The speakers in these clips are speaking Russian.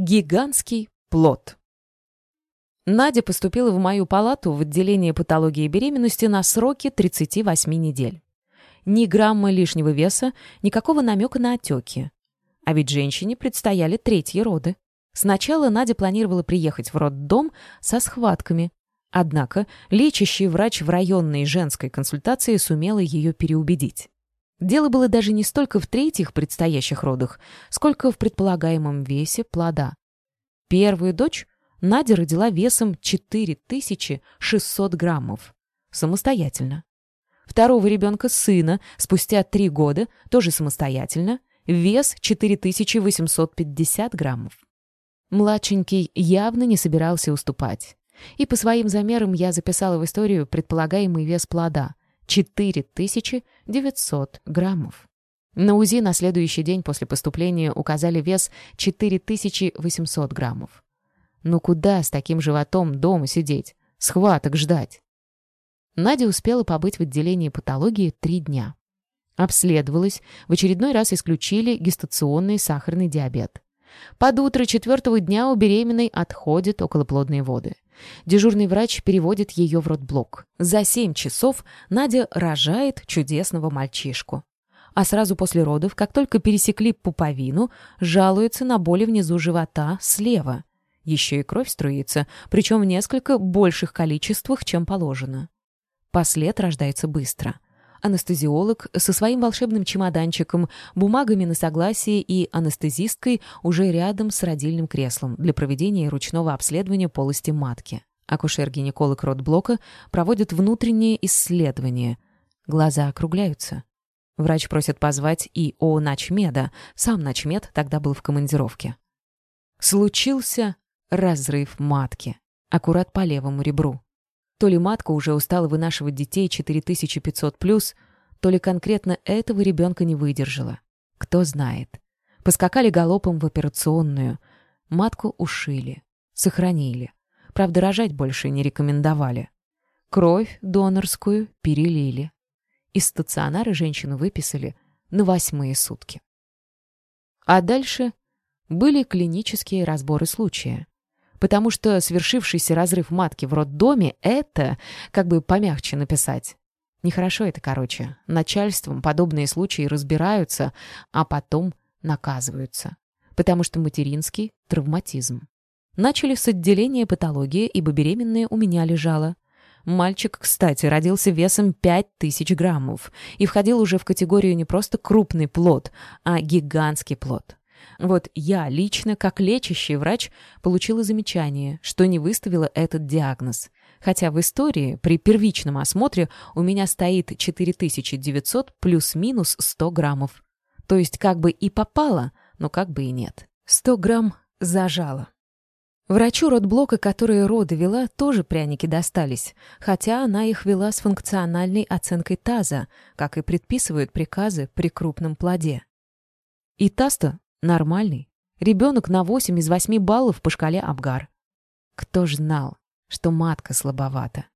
Гигантский плод. Надя поступила в мою палату в отделение патологии беременности на сроке 38 недель. Ни грамма лишнего веса, никакого намека на отеки. А ведь женщине предстояли третьи роды. Сначала Надя планировала приехать в роддом со схватками. Однако лечащий врач в районной женской консультации сумела ее переубедить. Дело было даже не столько в третьих предстоящих родах, сколько в предполагаемом весе плода. Первую дочь Надя родила весом 4600 граммов. Самостоятельно. Второго ребенка сына спустя три года, тоже самостоятельно, вес 4850 граммов. Младшенький явно не собирался уступать. И по своим замерам я записала в историю предполагаемый вес плода 4900 граммов. На УЗИ на следующий день после поступления указали вес 4800 граммов. Ну куда с таким животом дома сидеть? Схваток ждать. Надя успела побыть в отделении патологии три дня. Обследовалась, в очередной раз исключили гестационный сахарный диабет. Под утро четвертого дня у беременной отходят околоплодные воды. Дежурный врач переводит ее в родблок. За 7 часов Надя рожает чудесного мальчишку. А сразу после родов, как только пересекли пуповину, жалуется на боли внизу живота слева. Еще и кровь струится, причем в несколько больших количествах, чем положено. Послед рождается быстро. Анестезиолог со своим волшебным чемоданчиком, бумагами на согласие и анестезисткой уже рядом с родильным креслом для проведения ручного обследования полости матки. Акушер-гинеколог родблока проводит внутреннее исследование. Глаза округляются. Врач просит позвать и о начмеда. Сам начмед тогда был в командировке. Случился разрыв матки. Аккурат по левому ребру. То ли матка уже устала вынашивать детей 4500+, то ли конкретно этого ребенка не выдержала. Кто знает. Поскакали галопом в операционную. Матку ушили. Сохранили. Правда, рожать больше не рекомендовали. Кровь донорскую перелили. Из стационара женщину выписали на восьмые сутки. А дальше были клинические разборы случая потому что свершившийся разрыв матки в роддоме — это, как бы помягче написать. Нехорошо это, короче. Начальством подобные случаи разбираются, а потом наказываются. Потому что материнский — травматизм. Начали с отделения патологии, ибо беременная у меня лежала. Мальчик, кстати, родился весом 5000 граммов и входил уже в категорию не просто крупный плод, а гигантский плод. Вот я лично, как лечащий врач, получила замечание, что не выставила этот диагноз. Хотя в истории при первичном осмотре у меня стоит 4900 плюс-минус 100 граммов. То есть как бы и попало, но как бы и нет. 100 грамм зажала. Врачу родблока, который роды вела, тоже пряники достались, хотя она их вела с функциональной оценкой таза, как и предписывают приказы при крупном плоде. И таз-то Нормальный. Ребенок на 8 из 8 баллов по шкале Абгар. Кто ж знал, что матка слабовата?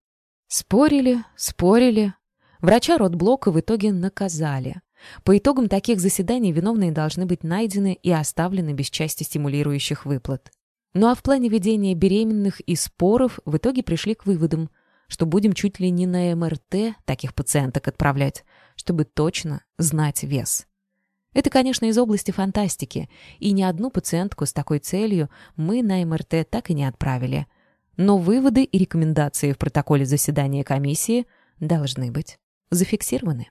Спорили, спорили. Врача родблока в итоге наказали. По итогам таких заседаний виновные должны быть найдены и оставлены без части стимулирующих выплат. Ну а в плане ведения беременных и споров в итоге пришли к выводам, что будем чуть ли не на МРТ таких пациенток отправлять, чтобы точно знать вес. Это, конечно, из области фантастики, и ни одну пациентку с такой целью мы на МРТ так и не отправили. Но выводы и рекомендации в протоколе заседания комиссии должны быть зафиксированы.